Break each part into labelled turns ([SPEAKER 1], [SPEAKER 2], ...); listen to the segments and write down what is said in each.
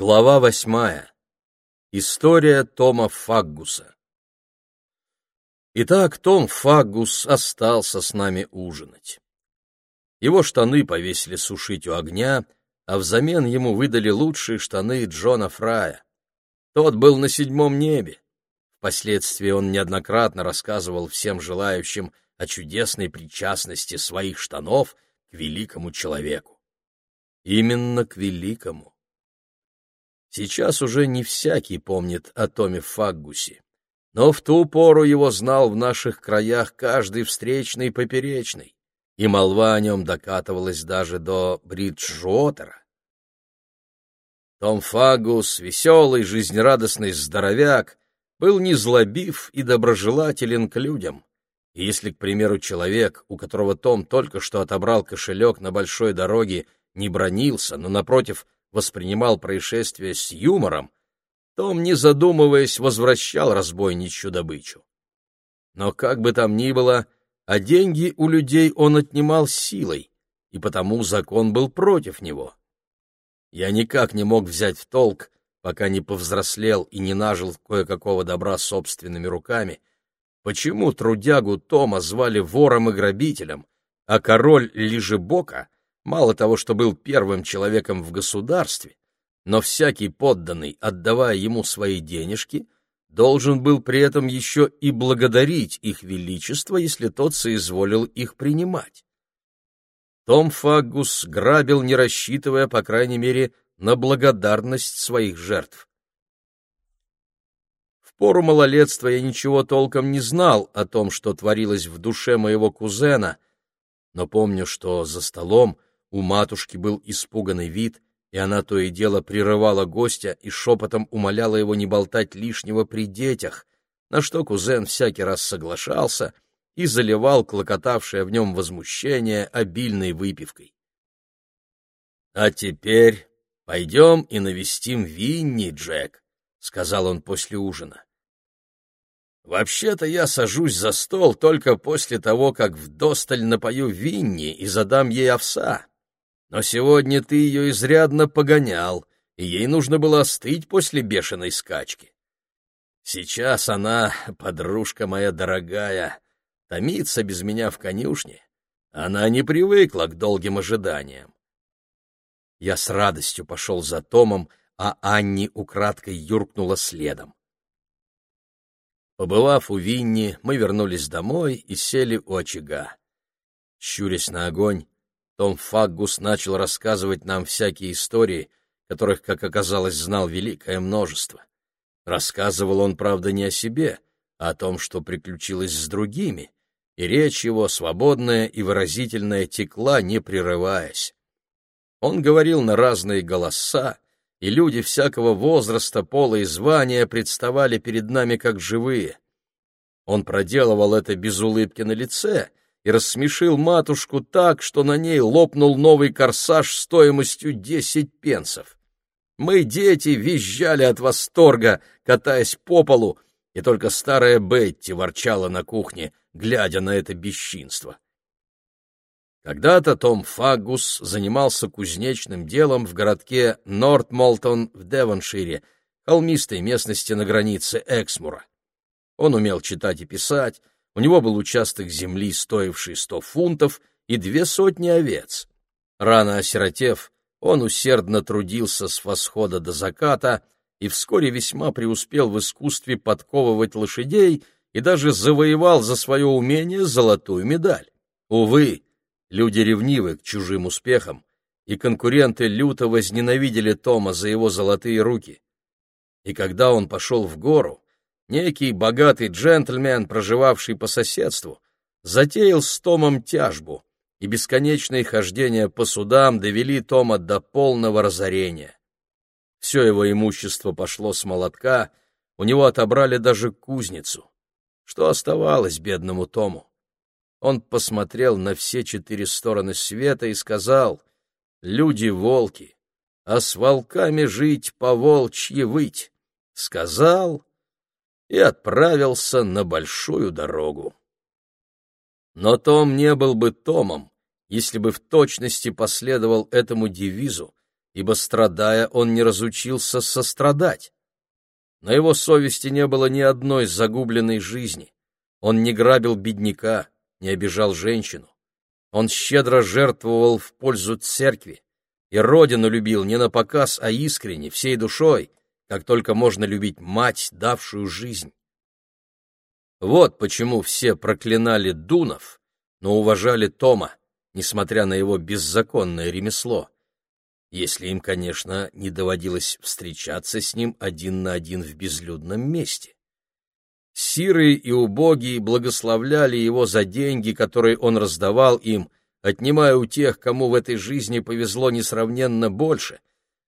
[SPEAKER 1] Глава восьмая. История Тома Фаггуса. Итак, Том Фаггус остался с нами ужинать. Его штаны повесили сушить у огня, а взамен ему выдали лучшие штаны Джона Фрая. Тот был на седьмом небе. Впоследствии он неоднократно рассказывал всем желающим о чудесной причастности своих штанов к великому человеку. Именно к великому. Сейчас уже не всякий помнит о Томе Фаггусе, но в ту пору его знал в наших краях каждый встречный и поперечный, и молва о нем докатывалась даже до Бриджуотера. Том Фагус, веселый, жизнерадостный здоровяк, был незлобив и доброжелателен к людям. И если, к примеру, человек, у которого Том только что отобрал кошелек на большой дороге, не бронился, но, напротив, воспринимал происшествие с юмором, Том, не задумываясь, возвращал разбойничью добычу. Но как бы там ни было, а деньги у людей он отнимал силой, и потому закон был против него. Я никак не мог взять в толк, пока не повзрослел и не нажил кое-какого добра собственными руками, почему трудягу Тома звали вором и грабителем, а король Лижебока мало того, что был первым человеком в государстве, но всякий подданный, отдавая ему свои денежки, должен был при этом еще и благодарить их величество, если тот соизволил их принимать. Том Фаггус грабил, не рассчитывая, по крайней мере, на благодарность своих жертв. В пору малолетства я ничего толком не знал о том, что творилось в душе моего кузена, но помню, что за столом у матушки был испуганный вид, и она то и дело прерывала гостя и шепотом умоляла его не болтать лишнего при детях, на что кузен всякий раз соглашался и заливал клокотавшее в нем возмущение обильной выпивкой. — А теперь пойдем и навестим Винни, Джек, — сказал он после ужина. Вообще-то я сажусь за стол только после того, как вдосталь напою Винни и задам ей овса но сегодня ты ее изрядно погонял, и ей нужно было остыть после бешеной скачки. Сейчас она, подружка моя дорогая, томится без меня в конюшне. Она не привыкла к долгим ожиданиям. Я с радостью пошел за Томом, а Анни украдкой юркнула следом. Побывав у Винни, мы вернулись домой и сели у очага. Щурясь на огонь, том Фаггус начал рассказывать нам всякие истории, которых, как оказалось, знал великое множество. Рассказывал он, правда, не о себе, а о том, что приключилось с другими, и речь его, свободная и выразительная, текла, не прерываясь. Он говорил на разные голоса, и люди всякого возраста, пола и звания представали перед нами как живые. Он проделывал это без улыбки на лице — и рассмешил матушку так, что на ней лопнул новый корсаж стоимостью десять пенсов. Мы, дети, визжали от восторга, катаясь по полу, и только старая Бетти ворчала на кухне, глядя на это бесчинство. Когда-то Том Фаггус занимался кузнечным делом в городке Нортмолтон в Девоншире, холмистой местности на границе Эксмура. Он умел читать и писать, у него был участок земли, стоивший сто фунтов, и две сотни овец. Рано осиротев, он усердно трудился с восхода до заката и вскоре весьма преуспел в искусстве подковывать лошадей и даже завоевал за свое умение золотую медаль. Увы, люди ревнивы к чужим успехам, и конкуренты люто возненавидели Тома за его золотые руки. И когда он пошел в гору, некий богатый джентльмен, проживавший по соседству, затеял с Томом тяжбу, и бесконечные хождения по судам довели Тома до полного разорения. Все его имущество пошло с молотка, у него отобрали даже кузницу. Что оставалось бедному Тому? Он посмотрел на все четыре стороны света и сказал, «Люди — волки, а с волками жить по волчьи выть». Сказал и отправился на большую дорогу. Но Том не был бы Томом, если бы в точности последовал этому девизу ибо, страдая, он не разучился сострадать. На его совести не было ни одной загубленной жизни. Он не грабил бедняка, не обижал женщину. Он щедро жертвовал в пользу церкви и родину любил не на показ, а искренне, всей душой, как только можно любить мать, давшую жизнь. Вот почему все проклинали Дунов, но уважали Тома, несмотря на его беззаконное ремесло если им, конечно, не доводилось встречаться с ним один на один в безлюдном месте. Сирые и убогие благословляли его за деньги, которые он раздавал им, отнимая у тех, кому в этой жизни повезло несравненно больше,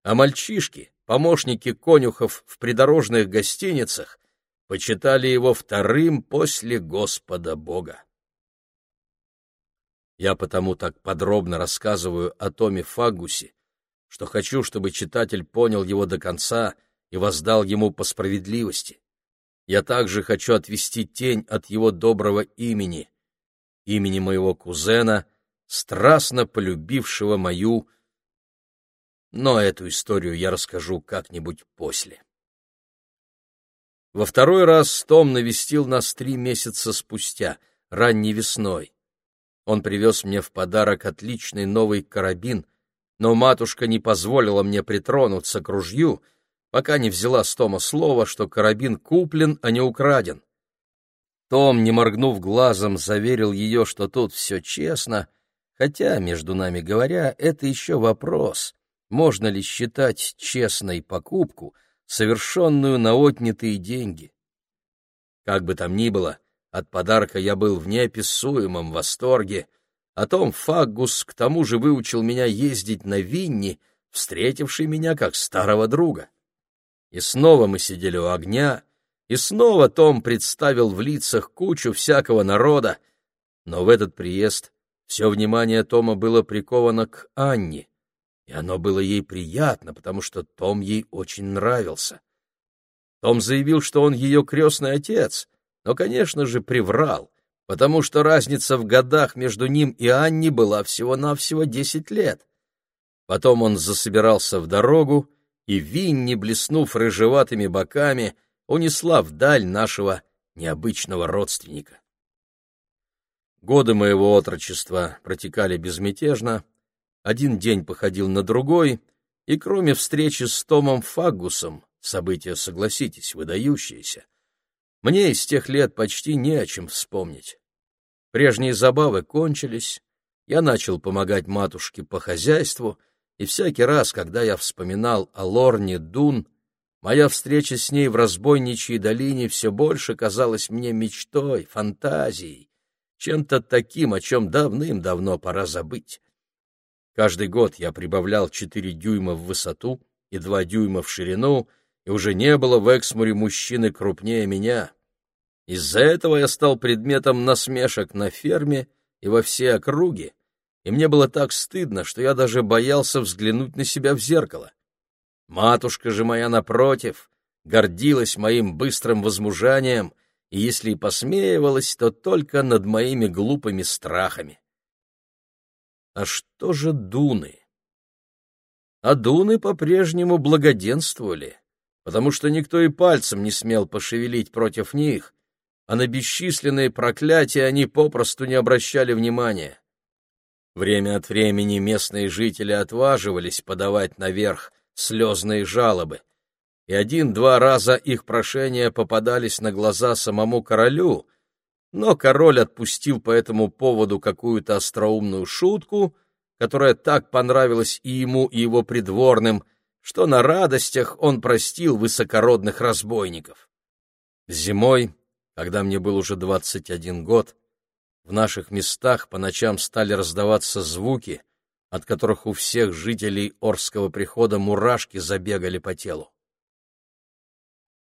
[SPEAKER 1] а мальчишки, помощники конюхов в придорожных гостиницах, почитали его вторым после Господа Бога. Я потому так подробно рассказываю о Томе Фагусе, что хочу, чтобы читатель понял его до конца и воздал ему по справедливости. Я также хочу отвести тень от его доброго имени, имени моего кузена, страстно полюбившего мою... Но эту историю я расскажу как-нибудь после. Во второй раз Том навестил нас три месяца спустя, ранней весной. Он привез мне в подарок отличный новый карабин — но матушка не позволила мне притронуться к ружью, пока не взяла с Тома слово, что карабин куплен, а не украден. Том, не моргнув глазом, заверил ее, что тут все честно, хотя, между нами говоря, это еще вопрос, можно ли считать честной покупку, совершенную на отнятые деньги. Как бы там ни было, от подарка я был в неописуемом восторге — о том Фаггус к тому же выучил меня ездить на Винни, встретивший меня как старого друга. И снова мы сидели у огня, и снова Том представил в лицах кучу всякого народа, но в этот приезд все внимание Тома было приковано к Анне, и оно было ей приятно, потому что Том ей очень нравился. Том заявил, что он ее крестный отец, но, конечно же, приврал — потому что разница в годах между ним и Анни была всего-навсего десять лет. Потом он засобирался в дорогу, и Винни, блеснув рыжеватыми боками, унесла вдаль нашего необычного родственника. Годы моего отрочества протекали безмятежно, один день походил на другой, и кроме встречи с Томом Фагусом, событие, согласитесь, выдающееся, мне из тех лет почти не о чем вспомнить. Прежние забавы кончились, я начал помогать матушке по хозяйству, и всякий раз, когда я вспоминал о Лорне Дун, моя встреча с ней в разбойничьей долине все больше казалась мне мечтой, фантазией, чем-то таким, о чем давным-давно пора забыть. Каждый год я прибавлял четыре дюйма в высоту и два дюйма в ширину, и уже не было в Эксмуре мужчины крупнее меня. Из-за этого я стал предметом насмешек на ферме и во все округе, и мне было так стыдно, что я даже боялся взглянуть на себя в зеркало. Матушка же моя, напротив, гордилась моим быстрым возмужанием, и если и посмеивалась, то только над моими глупыми страхами. А что же дуны? А дуны по-прежнему благоденствовали, потому что никто и пальцем не смел пошевелить против них, а на бесчисленные проклятия они попросту не обращали внимания. Время от времени местные жители отваживались подавать наверх слезные жалобы, и один-два раза их прошения попадались на глаза самому королю, но король отпустил по этому поводу какую-то остроумную шутку, которая так понравилась и ему, и его придворным, что на радостях он простил высокородных разбойников. Зимой когда мне был уже двадцать один год, в наших местах по ночам стали раздаваться звуки, от которых у всех жителей Орского прихода мурашки забегали по телу.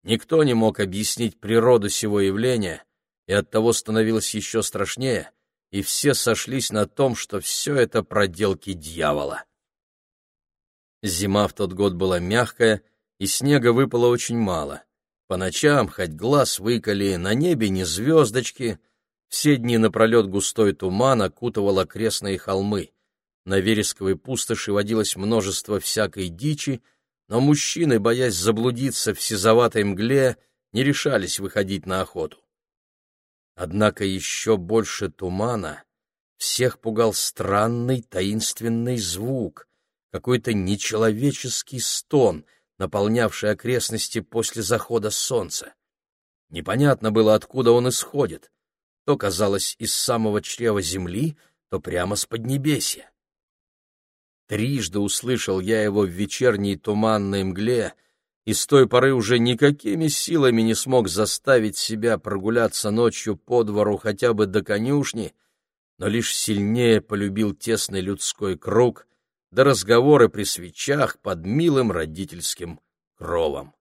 [SPEAKER 1] Никто не мог объяснить природу сего явления, и оттого становилось еще страшнее, и все сошлись на том, что все это проделки дьявола. Зима в тот год была мягкая, и снега выпало очень мало. По ночам, хоть глаз выколи, на небе не звездочки, все дни напролет густой туман окутывал окрестные холмы. На вересковой пустоши водилось множество всякой дичи, но мужчины, боясь заблудиться в сизоватой мгле, не решались выходить на охоту. Однако еще больше тумана всех пугал странный таинственный звук, какой-то нечеловеческий стон, наполнявший окрестности после захода солнца. Непонятно было, откуда он исходит. То казалось из самого чрева земли, то прямо с поднебесья. Трижды услышал я его в вечерней туманной мгле, и с той поры уже никакими силами не смог заставить себя прогуляться ночью по двору хотя бы до конюшни, но лишь сильнее полюбил тесный людской круг да разговоры при свечах под милым родительским кровом.